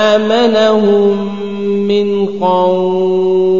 آمنهم من قوم